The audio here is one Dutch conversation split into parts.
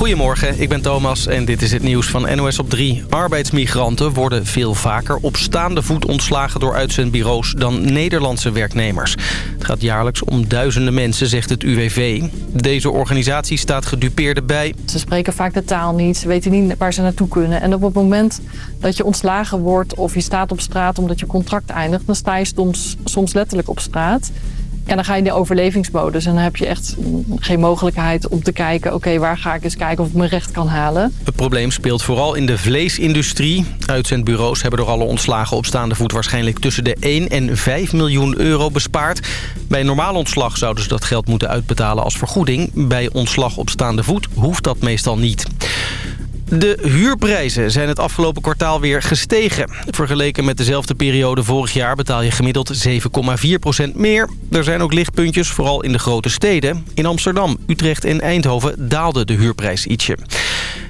Goedemorgen, ik ben Thomas en dit is het nieuws van NOS op 3. Arbeidsmigranten worden veel vaker op staande voet ontslagen door uitzendbureaus dan Nederlandse werknemers. Het gaat jaarlijks om duizenden mensen, zegt het UWV. Deze organisatie staat gedupeerden bij. Ze spreken vaak de taal niet, ze weten niet waar ze naartoe kunnen. En op het moment dat je ontslagen wordt of je staat op straat omdat je contract eindigt... dan sta je soms, soms letterlijk op straat... En dan ga je in de overlevingsmodus en dan heb je echt geen mogelijkheid om te kijken... oké, waar ga ik eens kijken of ik mijn recht kan halen. Het probleem speelt vooral in de vleesindustrie. Uitzendbureaus hebben door alle ontslagen op staande voet... waarschijnlijk tussen de 1 en 5 miljoen euro bespaard. Bij normaal ontslag zouden ze dat geld moeten uitbetalen als vergoeding. Bij ontslag op staande voet hoeft dat meestal niet. De huurprijzen zijn het afgelopen kwartaal weer gestegen. Vergeleken met dezelfde periode vorig jaar betaal je gemiddeld 7,4% meer. Er zijn ook lichtpuntjes, vooral in de grote steden. In Amsterdam, Utrecht en Eindhoven daalde de huurprijs ietsje.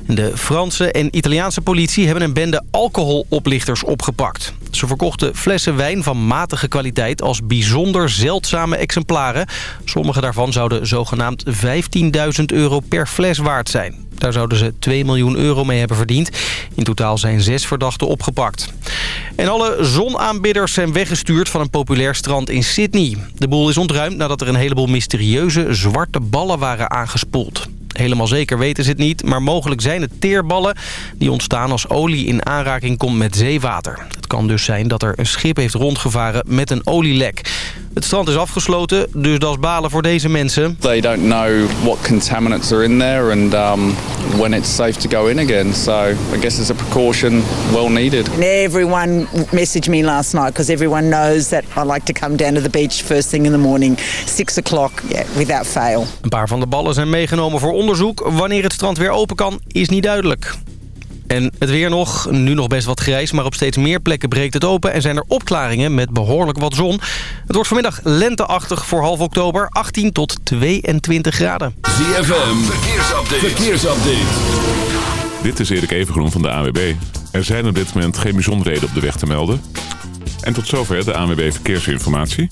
De Franse en Italiaanse politie hebben een bende alcoholoplichters opgepakt. Ze verkochten flessen wijn van matige kwaliteit als bijzonder zeldzame exemplaren. Sommige daarvan zouden zogenaamd 15.000 euro per fles waard zijn. Daar zouden ze 2 miljoen euro mee hebben verdiend. In totaal zijn zes verdachten opgepakt. En alle zonaanbidders zijn weggestuurd van een populair strand in Sydney. De boel is ontruimd nadat er een heleboel mysterieuze zwarte ballen waren aangespoeld. Helemaal zeker weten ze het niet, maar mogelijk zijn het teerballen... die ontstaan als olie in aanraking komt met zeewater. Het kan dus zijn dat er een schip heeft rondgevaren met een olielek. Het strand is afgesloten, dus dat is balen voor deze mensen. They don't know what contaminants are in there and um, when it's safe to go in again. So I guess it's a precaution well needed. Everyone messaged me last night because everyone knows that I like to come down to the beach first thing in the morning, six o'clock, yeah, without fail. Een paar van de ballen zijn meegenomen voor onderzoek. Wanneer het strand weer open kan, is niet duidelijk. En het weer nog. Nu nog best wat grijs, maar op steeds meer plekken breekt het open... en zijn er opklaringen met behoorlijk wat zon. Het wordt vanmiddag lenteachtig voor half oktober. 18 tot 22 graden. ZFM, verkeersupdate. verkeersupdate. Dit is Erik Evengroen van de AWB. Er zijn op dit moment geen bijzonderheden op de weg te melden. En tot zover de ANWB Verkeersinformatie.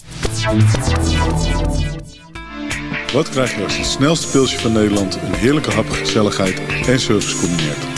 Wat krijg je als het snelste pilsje van Nederland... een heerlijke hap, gezelligheid en service combineert?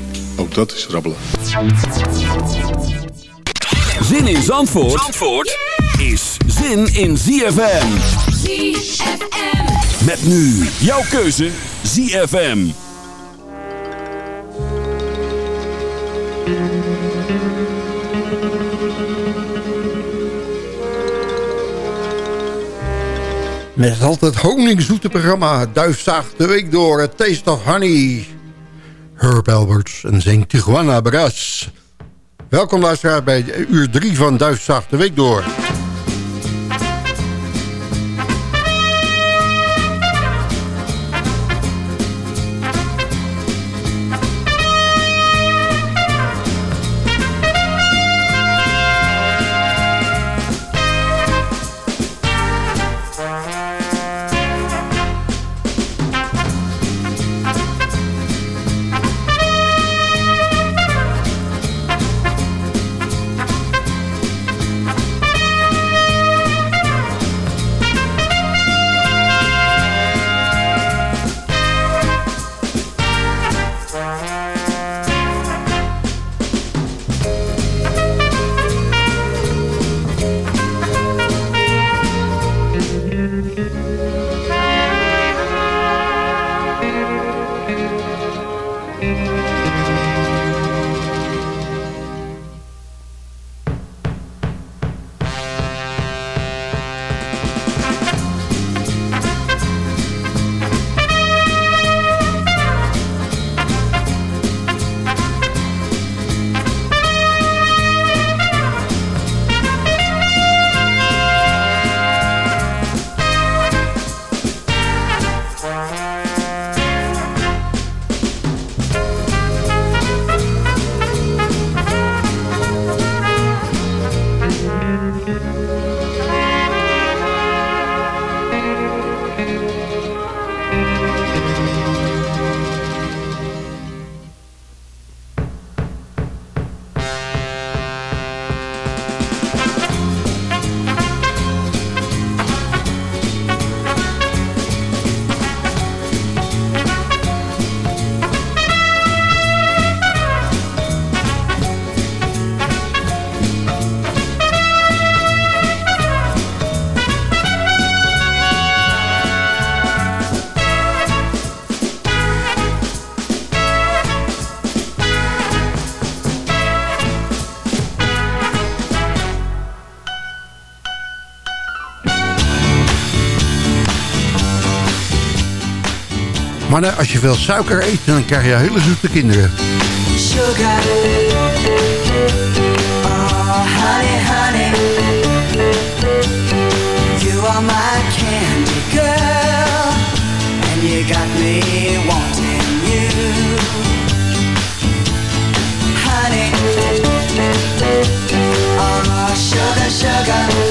Ook dat is rabbelen. Zin in Zandvoort, Zandvoort is zin in ZFM. ZFM. Met nu jouw keuze ZFM. Met altijd honingzoete programma Duifzaag de week door. Het Taste of Honey. Herb Alberts en zingt Tijuana Brass. Welkom luisteraar bij uur 3 van Duifzaag de week door. als je veel suiker eet, dan krijg je hele zoete kinderen. Sugar, oh honey, honey, you are my candy girl, and you got me wanting you. Honey, oh sugar, sugar.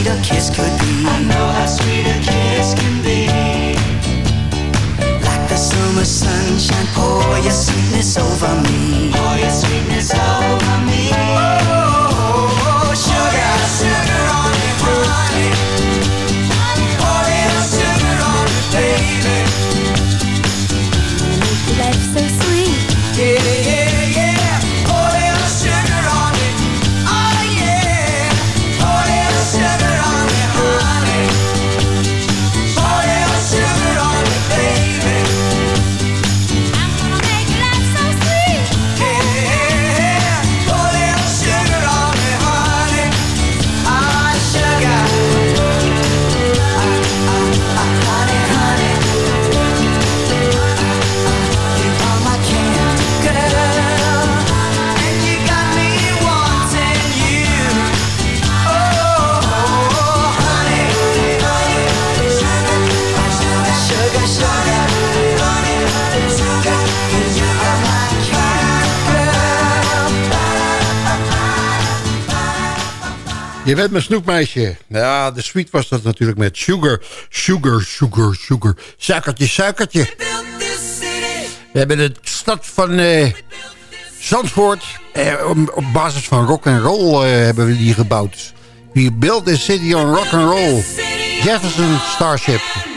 sweet a kiss could be. I know how sweet a kiss can be. Like the summer sunshine, pour your sweetness over me. Pour your sweetness over me. Je bent mijn snoepmeisje. Ja, de sweet was dat natuurlijk met sugar. Sugar, sugar, sugar. Suikertje, suikertje. We hebben de stad van eh, Zandvoort. Eh, op basis van rock and roll eh, hebben we die gebouwd. We built this city on rock and roll. Jefferson Starship.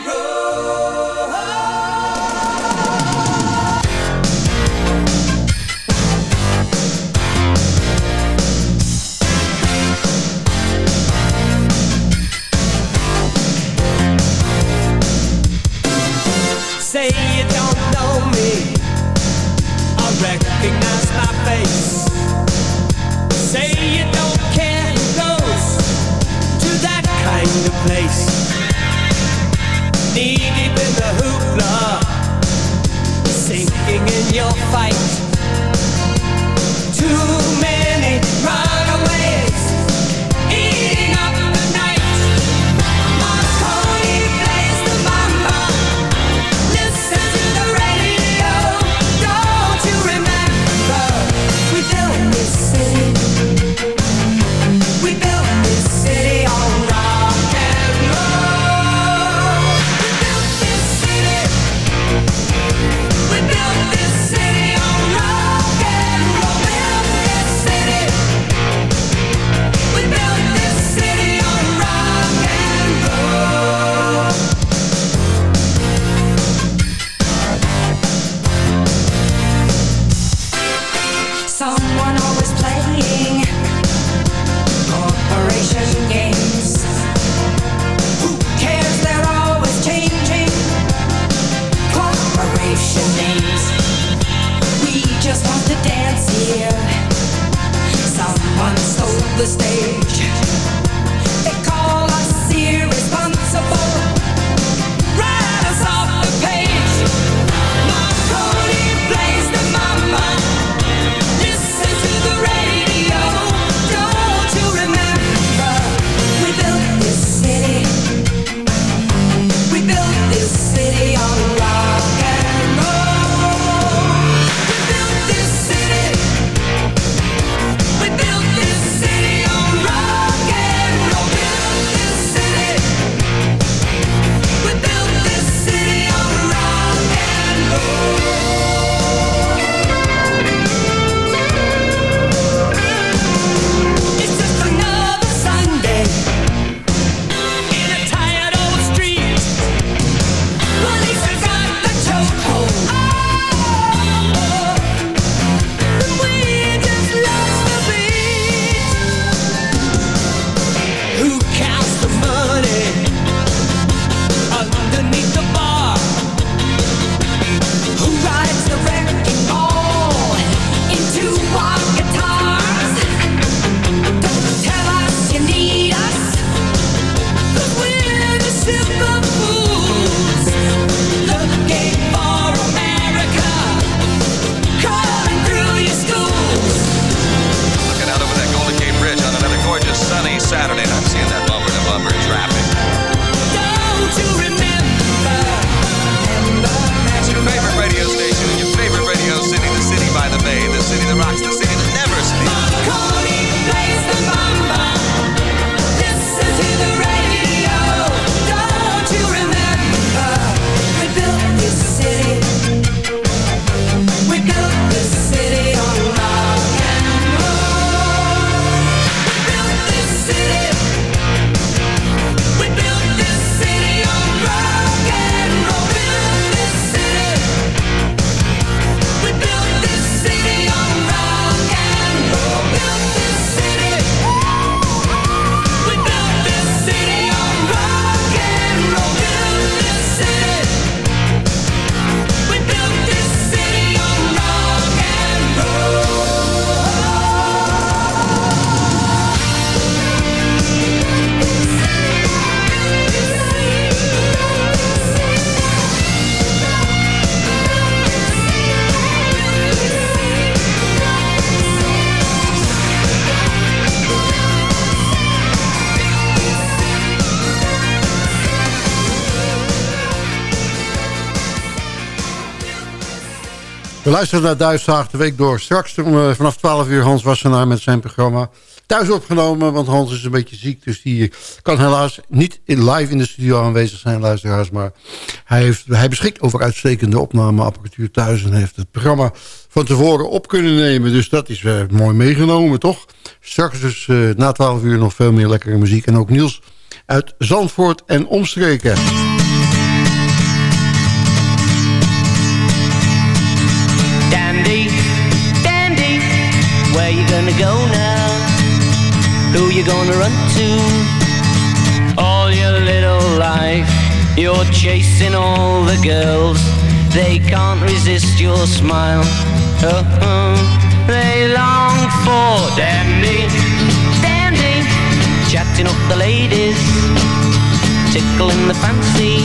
We luisteren naar Duitszaag de week door. Straks eh, vanaf 12 uur Hans Wassenaar met zijn programma. Thuis opgenomen, want Hans is een beetje ziek. Dus die kan helaas niet live in de studio aanwezig zijn, luisteraars. Maar hij, heeft, hij beschikt over uitstekende opnameapparatuur thuis... en heeft het programma van tevoren op kunnen nemen. Dus dat is eh, mooi meegenomen, toch? Straks dus eh, na 12 uur nog veel meer lekkere muziek. En ook Niels uit Zandvoort en omstreken. Who you gonna run to? All your little life, you're chasing all the girls. They can't resist your smile. Oh, they long for Dandy, Dandy, chatting up the ladies, tickling the fancy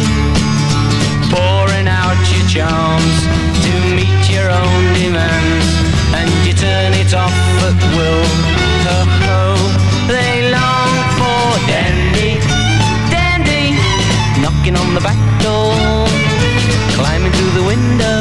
pouring out your charms to meet your own demands, and you turn it off at will. Ho knocking on the back door, climbing through the window.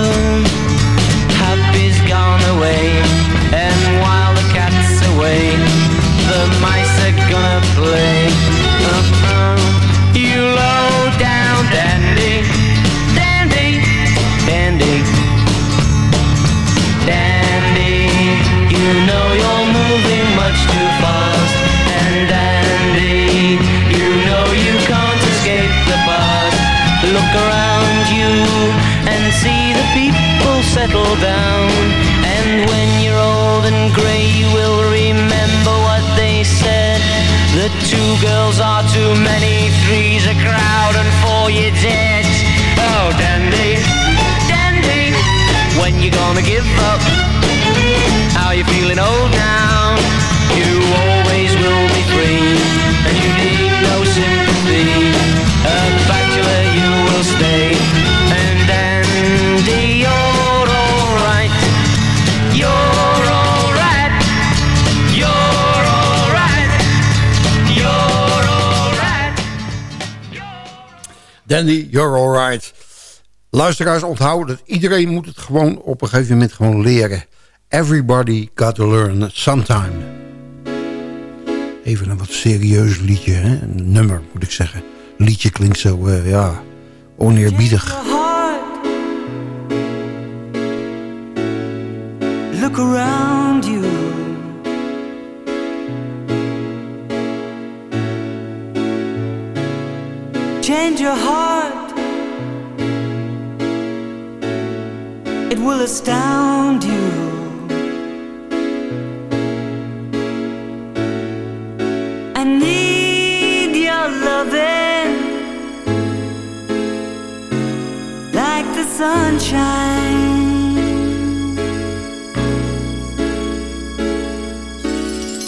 The two girls are too many, three's a crowd, and four you're dead. Oh, dandy, dandy, when you gonna give up? How you feeling old Dandy, you're alright. Luisteraars, onthouden dat iedereen moet het gewoon op een gegeven moment gewoon leren. Everybody got to learn sometime. Even een wat serieus liedje, hè? een nummer moet ik zeggen. Liedje klinkt zo, eh, ja, oneerbiedig. Look around Change your heart. It will astound you. I need your loving like the sunshine.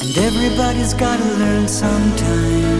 And everybody's gotta learn sometime.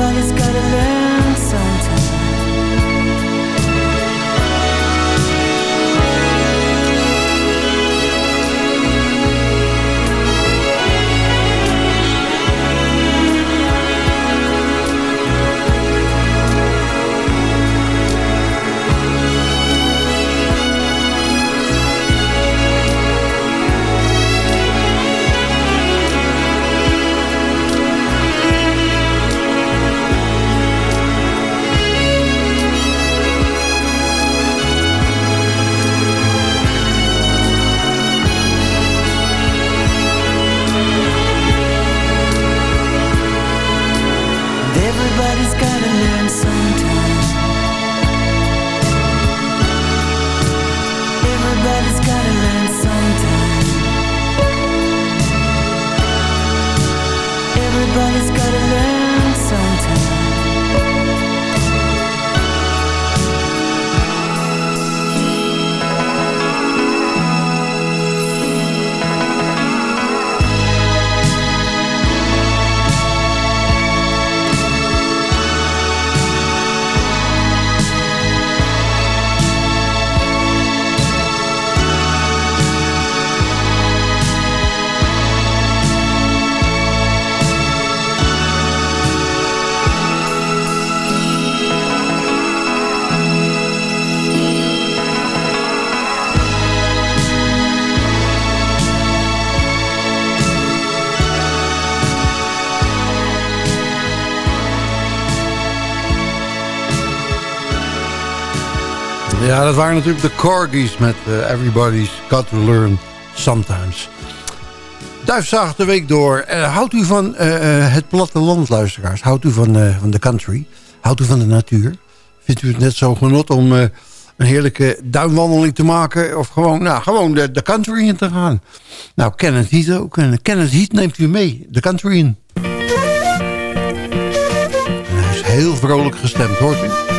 Everybody's gotta learn dat waren natuurlijk de Corgis met eh, Everybody's Got to Learn Sometimes. Duifzaag de week door. Eh, houdt u van eh, het platteland, luisteraars? Houdt u van, van de country? Houdt u van de natuur? Vindt u het net zo genot om een heerlijke duinwandeling te maken? Of gewoon, nou, gewoon de, de country in te gaan? Nou, Kenneth Heat ook. En Kenneth Heat neemt u mee, de country in. Hij is heel vrolijk gestemd, hoort u?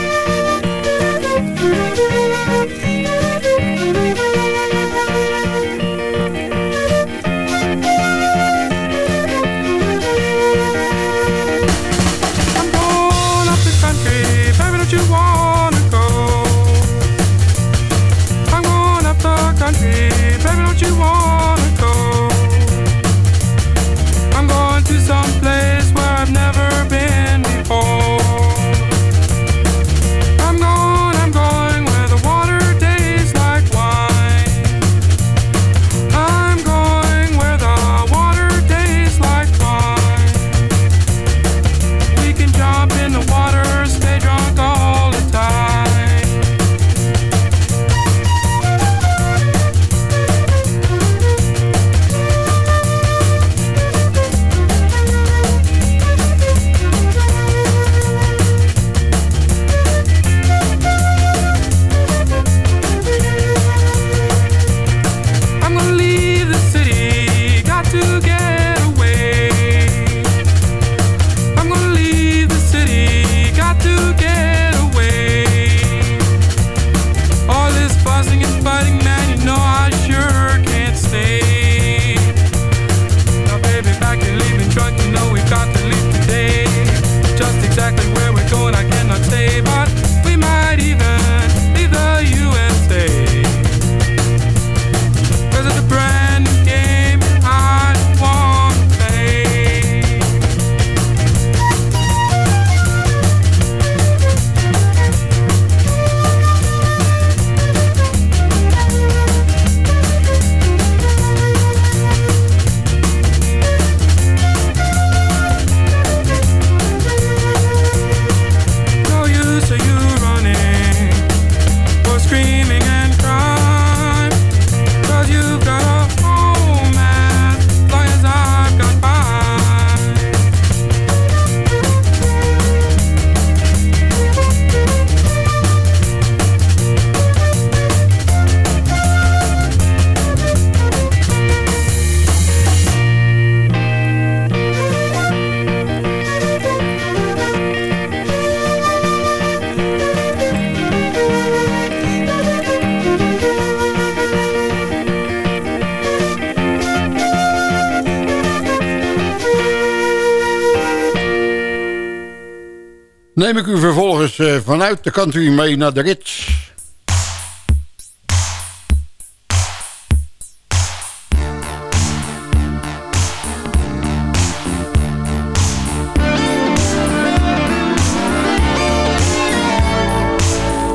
Eh, vanuit de country mee naar de Ritz.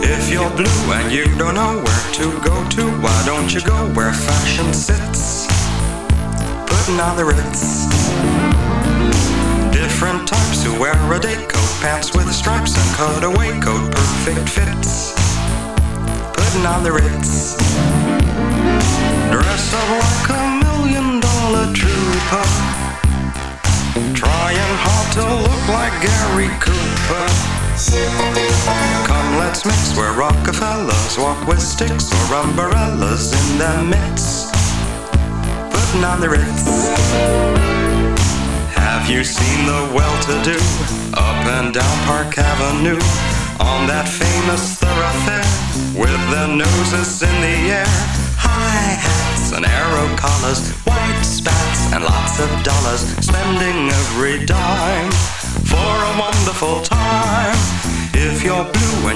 If you're blue and you don't know where to go to, why don't you go where fashion sits? On the ritz. With sticks or umbrellas in their midst. Putting on the ritz. Have you seen the well-to-do up and down Park Avenue on that famous thoroughfare with their noses in the air? High hats and arrow collars, white spats and lots of dollars, spending every dime for a wonderful time.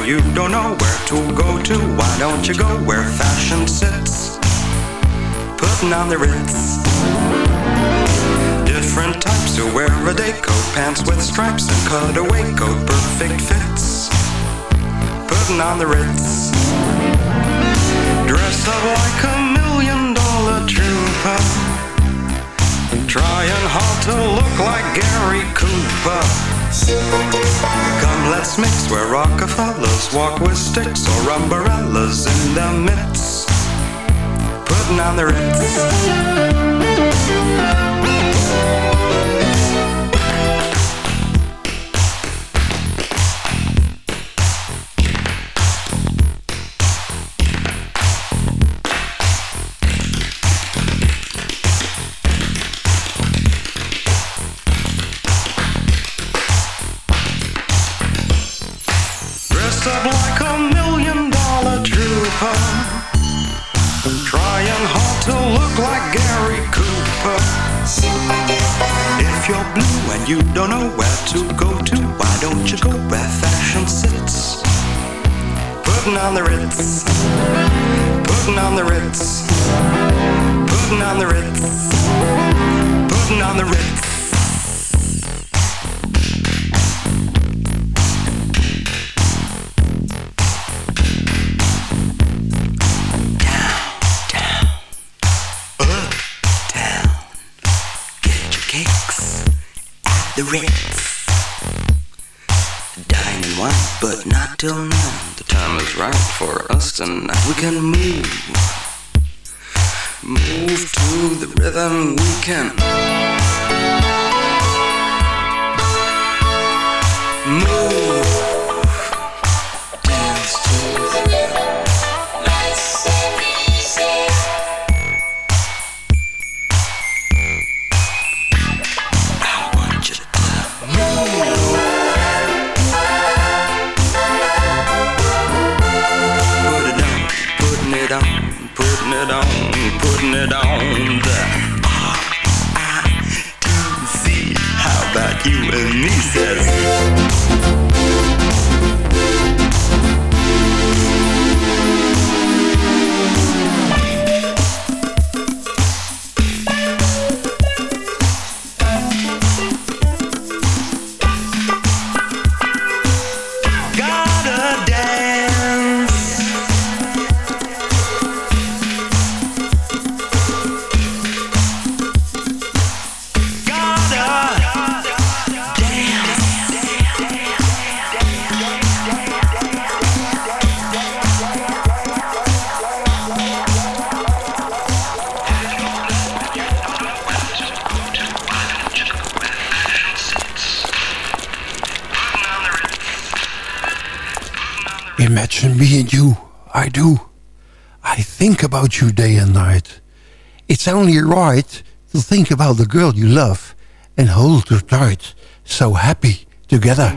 You don't know where to go to, why don't you go where fashion sits? Putting on the ritz. Different types who wear a day coat, pants with stripes and cutaway coat, perfect fits. Putting on the ritz. Dress up like a million dollar trooper. Trying hard to look like Gary Cooper. Come, let's mix where Rockefellers walk with sticks or umbrellas in their midst. Putting on the ritz. You don't know where to go to, why don't you go where fashion sits? Putting on the Ritz. Putting on the Ritz. Putting on the Ritz. Putting on the Ritz. Till now. The time is right for us tonight. We can move, move to the rhythm. We can move, about you day and night. It's only right to think about the girl you love and hold her tight. So happy together.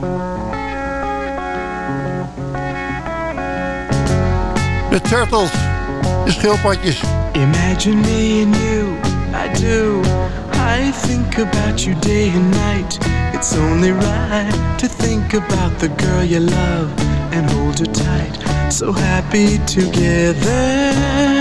De Turtles. De schildpadjes. Imagine me and you, I do. I think about you day and night. It's only right to think about the girl you love and hold her tight. So happy together.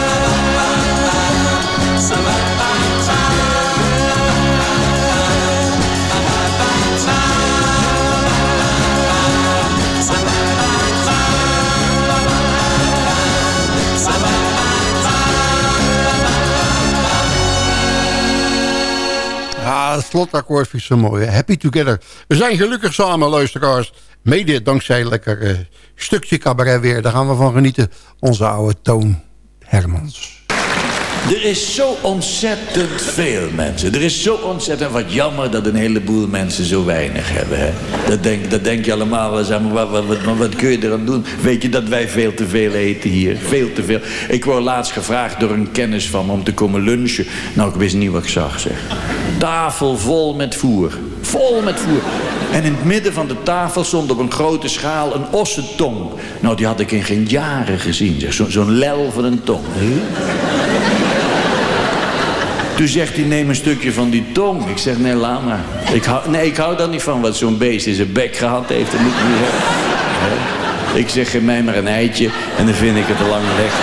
Het slotakkoord vind ik zo mooi. Happy Together. We zijn gelukkig samen, luisteraars. Mede dankzij lekker eh, stukje cabaret weer. Daar gaan we van genieten. Onze oude Toon Hermans. Er is zo ontzettend veel mensen. Er is zo ontzettend wat jammer dat een heleboel mensen zo weinig hebben. Hè? Dat, denk, dat denk je allemaal wel. Zeg maar, wat, wat, wat, kun je eraan doen? Weet je dat wij veel te veel eten hier? Veel te veel. Ik word laatst gevraagd door een kennis van me om te komen lunchen. Nou, ik wist niet wat ik zag, zeg. Tafel vol met voer. Vol met voer. En in het midden van de tafel stond op een grote schaal een ossentong. Nou, die had ik in geen jaren gezien. zeg. Zo- Zo'n lel van een tong. Toen zegt hij, neem een stukje van die tong. Ik zeg, nee, laat maar. Ik hou, nee, ik hou daar niet van wat zo'n beest in zijn bek gehad heeft. Ik? Ik zeg, geef mij maar een eitje en dan vind ik het al lang weg.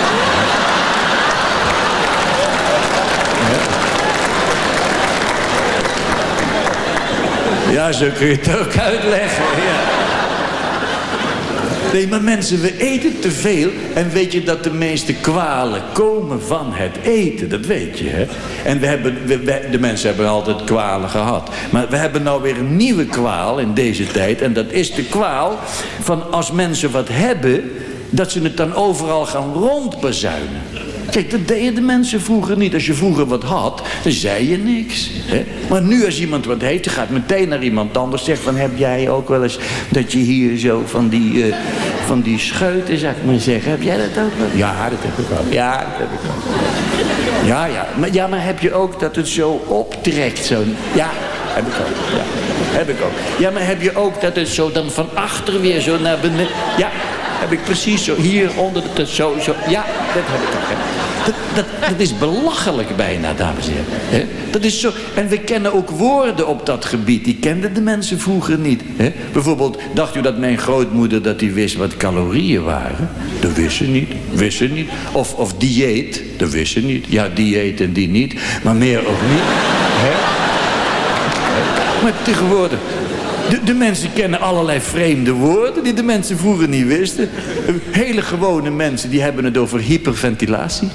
Ja, zo kun je het ook uitleggen. Ja. Nee, maar mensen, we eten te veel. En weet je dat de meeste kwalen komen van het eten? Dat weet je, hè? En we hebben, de mensen hebben altijd kwalen gehad. Maar we hebben nou weer een nieuwe kwaal in deze tijd. En dat is de kwaal van als mensen wat hebben... dat ze het dan overal gaan rondbezuinen. Kijk, dat deden de mensen vroeger niet. Als je vroeger wat had, dan zei je niks. Hè? Maar nu als iemand wat heeft, dan gaat meteen naar iemand anders. Zegt van, heb jij ook wel eens dat je hier zo van die, eh, van die scheuten, zou ik maar zeggen. Heb jij dat ook wel? Ja, dat heb ik ook. Ja, dat heb ik ook. Ja, ja. Maar, ja, maar heb je ook dat het zo optrekt? Zo, ja, heb ik ook. Ja, heb ik ook. Ja, maar heb je ook dat het zo dan van achter weer zo naar beneden... Ja, heb ik precies zo. Hier onder de... Zo, zo. Ja, dat heb ik ook. Dat, dat, dat is belachelijk bijna, dames en heren. hè. Dat is zo. En we kennen ook woorden op dat gebied. Die kenden de mensen vroeger niet. hè. Bijvoorbeeld, dacht u dat mijn grootmoeder dat die wist wat calorieën waren? Dat wist ze niet. Wist ze niet. Of, of dieet. Dat wist ze niet. Ja, dieet en die niet. Maar meer ook niet. hè. Maar tegenwoordig... De, de mensen kennen allerlei vreemde woorden die de mensen vroeger niet wisten. Hele gewone mensen die hebben het over hyperventilatie.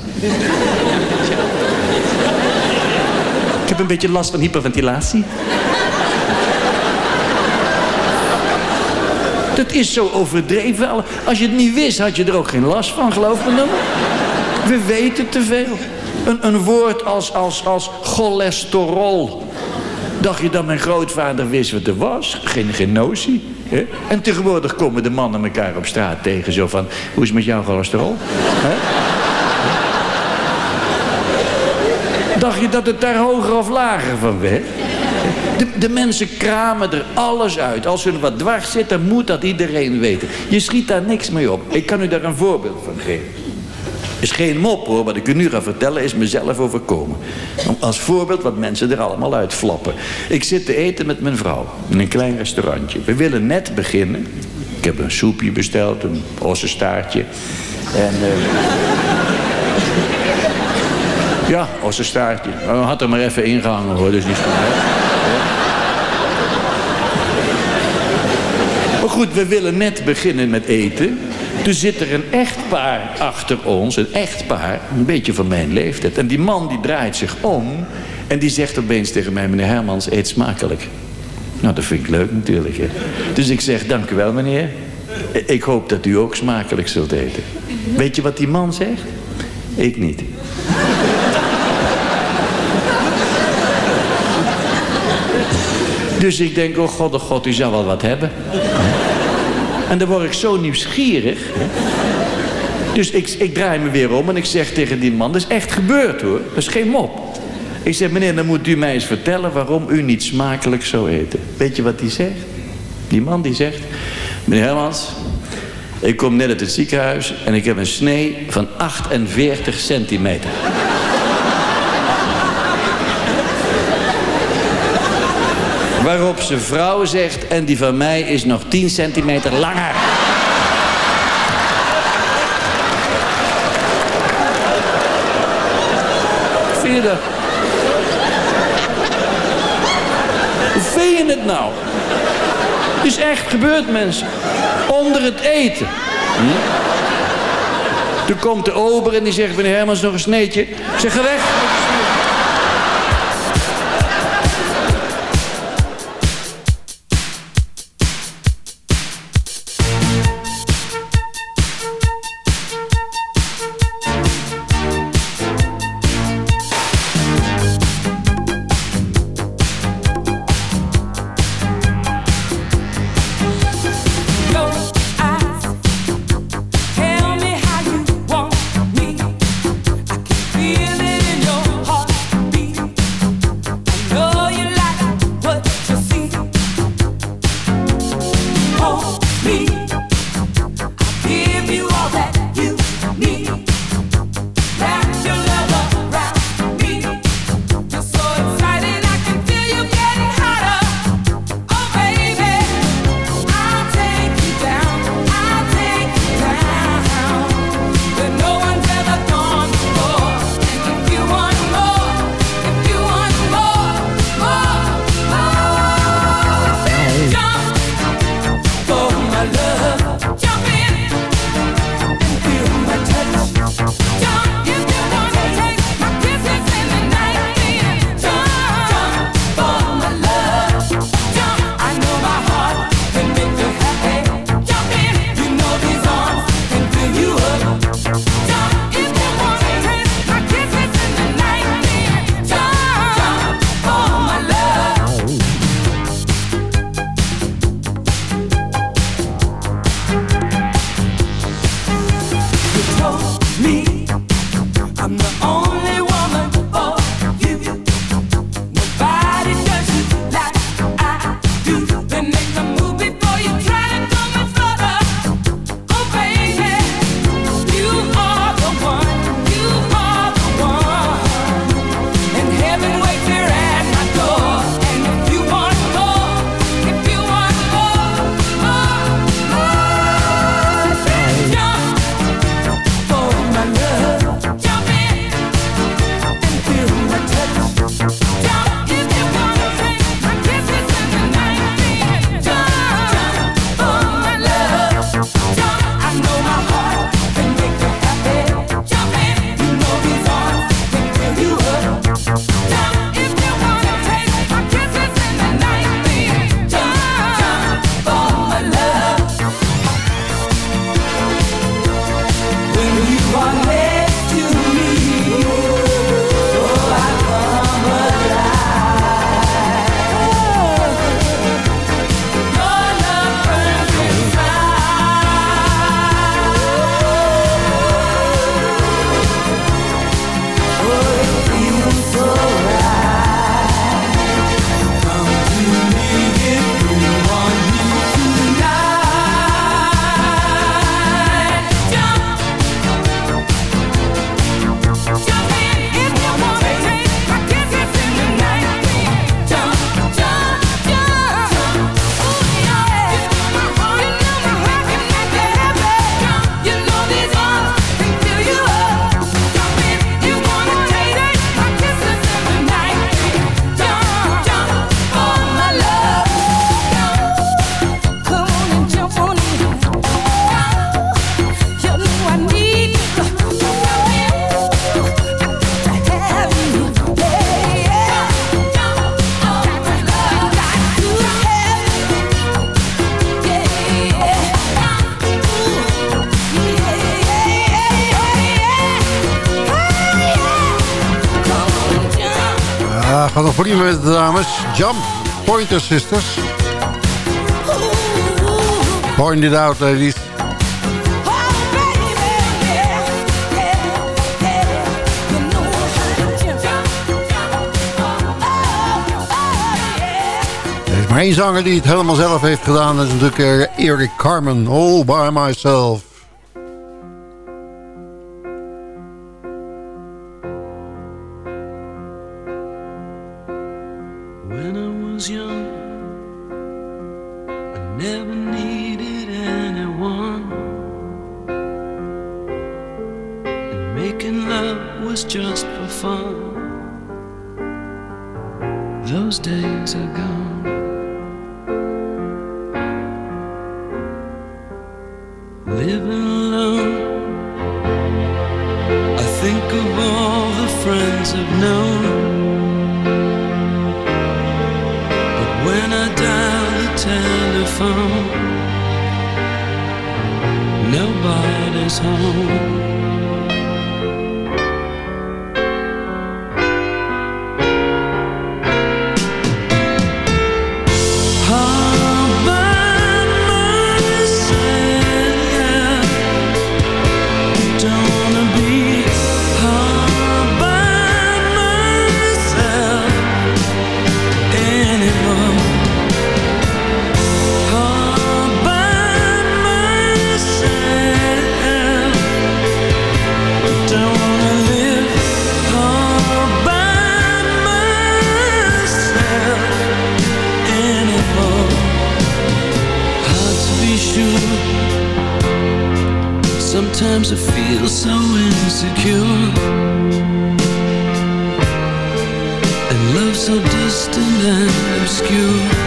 Ik heb een beetje last van hyperventilatie. Dat is zo overdreven. Als je het niet wist, had je er ook geen last van, geloof me nou. We weten te veel. Een, een woord als, als, als cholesterol. Dacht je dat mijn grootvader wist wat er was? Geen, geen notie. Hè? En tegenwoordig komen de mannen elkaar op straat tegen. Zo van, hoe is het met jouw cholesterol? Dacht je dat het daar hoger of lager van werd? De, de mensen kramen er alles uit. Als er wat dwars zit, dan moet dat iedereen weten. Je schiet daar niks mee op. Ik kan u daar een voorbeeld van geven. Is geen mop hoor, wat ik u nu ga vertellen is mezelf overkomen. Om- Als voorbeeld wat mensen er allemaal uitflappen. Ik zit te eten met mijn vrouw in een klein restaurantje. We willen net beginnen. Ik heb een soepje besteld, een ossenstaartje. En... eh, ja, ossenstaartje. Maar had er maar even ingehangen hoor, dus niet van Maar goed, we willen net beginnen met eten. Toen zit er een echtpaar achter ons, een echtpaar, een beetje van mijn leeftijd. En die man die draait zich om en die zegt opeens tegen mij, meneer Hermans, eet smakelijk. Nou, dat vind ik leuk natuurlijk. Hè. Dus ik zeg, dank u wel meneer. Ik hoop dat u ook smakelijk zult eten. Weet je wat die man zegt? Ik niet. Dus ik denk, oh god, oh god, u zal wel wat hebben. En dan word ik zo nieuwsgierig. Dus ik, ik draai me weer om en ik zeg tegen die man... dat is echt gebeurd hoor, dat is geen mop. Ik zeg, meneer, dan moet u mij eens vertellen... waarom u niet smakelijk zo eten. Weet je wat die zegt? Die man die zegt... meneer Hermans, ik kom net uit het ziekenhuis... en ik heb een snee van 48 centimeter. Waarop zijn vrouw zegt, en die van mij is nog 10 centimeter langer. Vind je dat? Hoe vind je het nou? Het is echt gebeurd, mensen. Onder het eten. Hm? Toen komt de ober en die zegt, meneer Hermans, nog een sneetje. Ik zeg, weg. then gaat de vrienden met de dames. Jump, Pointer Sisters. Point it out, ladies. Er is maar één zanger die het helemaal zelf heeft gedaan. Dat is natuurlijk eh, Eric Carmen. All by myself. So distant and obscure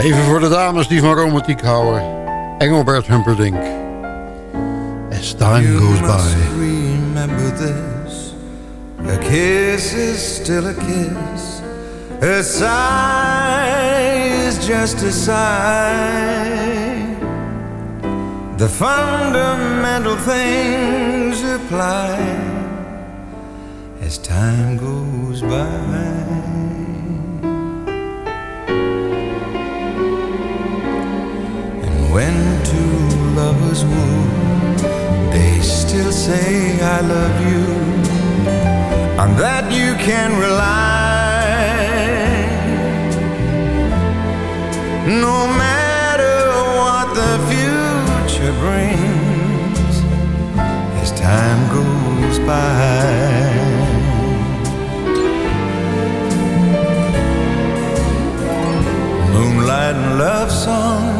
Even voor de dames die van romantiek houden. Engelbert Humperdinck. As time goes by. remember this. A kiss is still a kiss. A sigh is just a sigh. The fundamental things apply as time goes by. When two lovers woo, they still say I love you. On that you can rely. No matter what the future brings, as time goes by. Moonlight and love songs,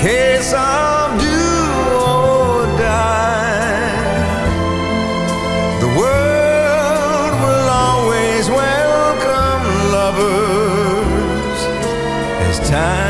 case of do or die. The world will always welcome lovers as time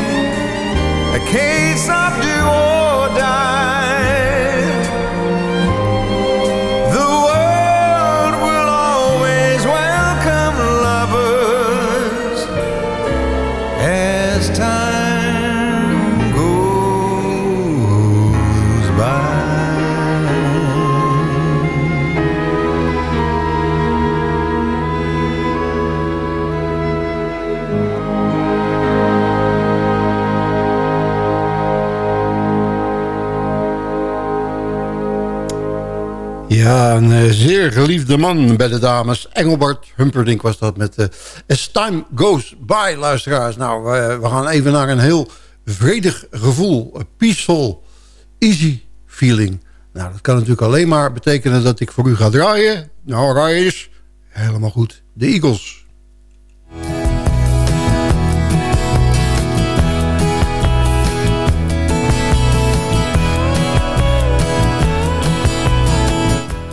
A case of do Ja, een eh, zeer geliefde man bij de dames. Engelbert Humperdinck was dat met eh, As Time Goes By, luisteraars. Nou, eh, we gaan even naar een heel vredig gevoel. A peaceful, easy feeling. Nou, dat kan natuurlijk alleen maar betekenen dat ik voor u ga draaien. Nou, rij. Helemaal goed. De Eagles.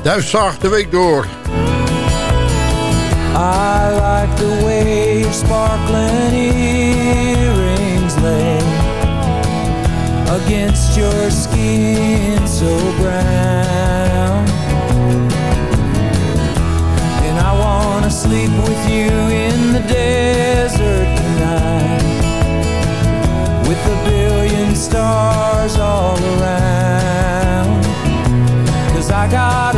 Duif zaagt de week door. I like the way sparkling earrings lay against your skin so brown. And I wanna sleep with you in the desert tonight with a billion stars all around. Cause I got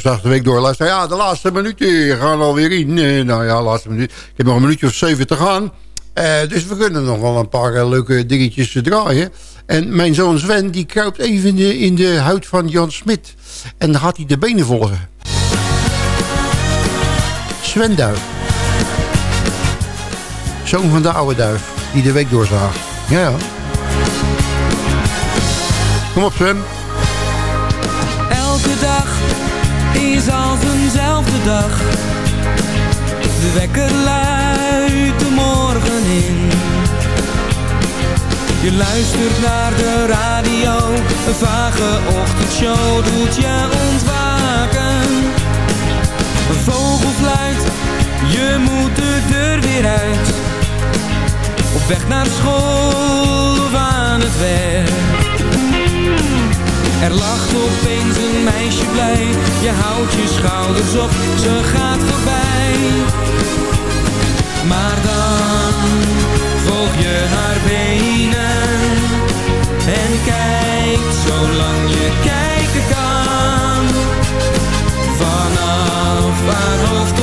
De week door. Ja, de laatste minuten gaan alweer in. Nou ja, laatste minuut. Ik heb nog een minuutje of zeven te gaan. Eh, dus we kunnen nog wel een paar eh, leuke dingetjes draaien. En mijn zoon Sven, die kruipt even in de, huid van Jan Smit. En dan gaat hij de benen volgen. Sven. Zoon van de oude duif, die de week doorzaagt. Ja, ja. Kom op, Sven. Elke dag is als eenzelfde dag. De wekker luidt de morgen in. Je luistert naar de radio, een vage ochtendshow doet je ontwaken. Een vogel fluit, je moet de deur weer uit. Op weg naar school of aan het werk. Er lacht opeens een meisje blij, je houdt je schouders op, ze gaat voorbij. Maar dan volg je haar benen en kijkt zolang je kijken kan. Vanaf haar hoofd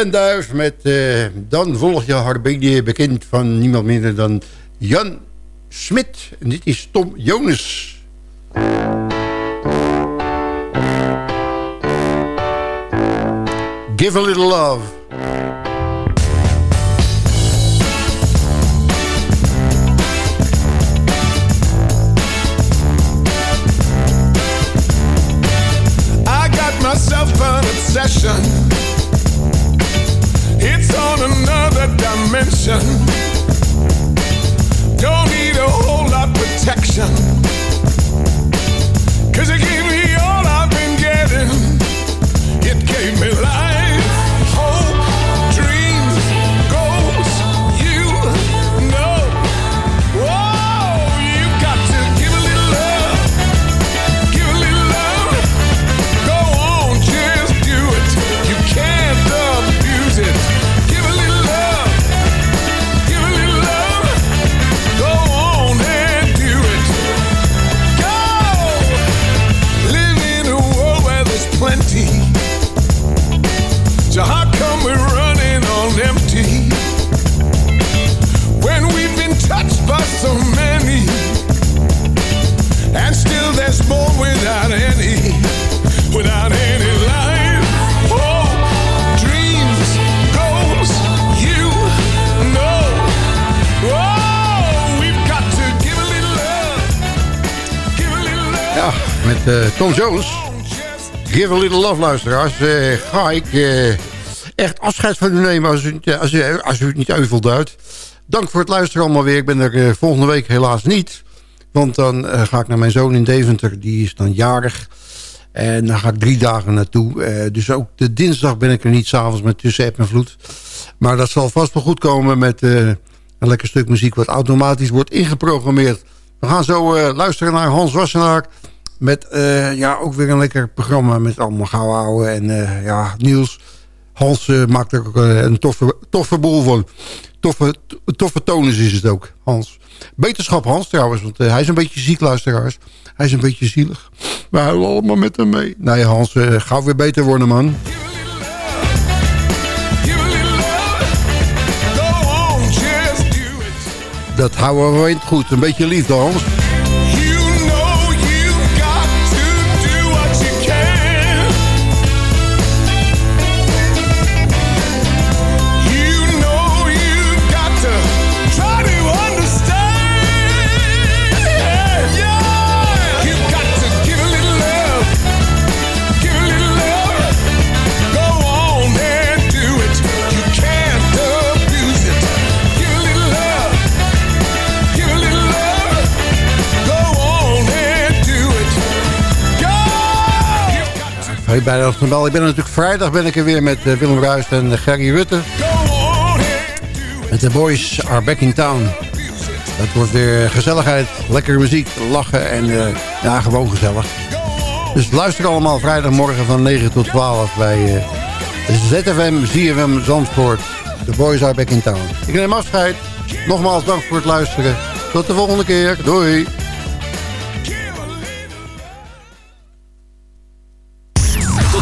Sven Duif met eh, Dan volg je Harbede, bekend van niemand minder dan Jan Smit. En dit is Tom Jonas. Give a little love. Give a little love, luisteraars. Eh, ga ik eh, echt afscheid van u nemen als u, eh, als u, als u het niet euvel duidt. Dank voor het luisteren allemaal weer. Ik ben er volgende week helaas niet. Want dan ga ik naar mijn zoon in Deventer. Die is dan jarig. En dan ga ik drie dagen naartoe. Dus ook de dinsdag ben ik er niet s'avonds met tussen app en vloed. Maar dat zal vast wel goed komen met een lekker stuk muziek... wat automatisch wordt ingeprogrammeerd. We gaan zo luisteren naar Hans Wassenaar... met eh, ja, ook weer een lekker programma met allemaal gauw ouwe en eh, ja, Niels. Hans eh, maakt er ook een toffe, toffe boel van. Toffe, toffe tonus is het ook, Hans. Beterschap Hans trouwens, want hij is een beetje ziek, luisteraars. Hij is een beetje zielig. We huilen allemaal met hem mee. Nee, Hans, gauw weer beter worden, man. Dat houden we goed. Een beetje liefde, Hans. Hey, bijna nog wel. Ik ben natuurlijk vrijdag ben ik er weer met eh, Willem Ruijs en eh, Gerry Rutte. Met de boys are back in town. Dat wordt weer gezelligheid, lekkere muziek, lachen en eh, ja, gewoon gezellig. Dus luister allemaal vrijdagmorgen van 9 tot 12 bij ZFM, ZFM Zandvoort. De boys are back in town. Ik neem afscheid. Nogmaals dank voor het luisteren. Tot de volgende keer. Doei.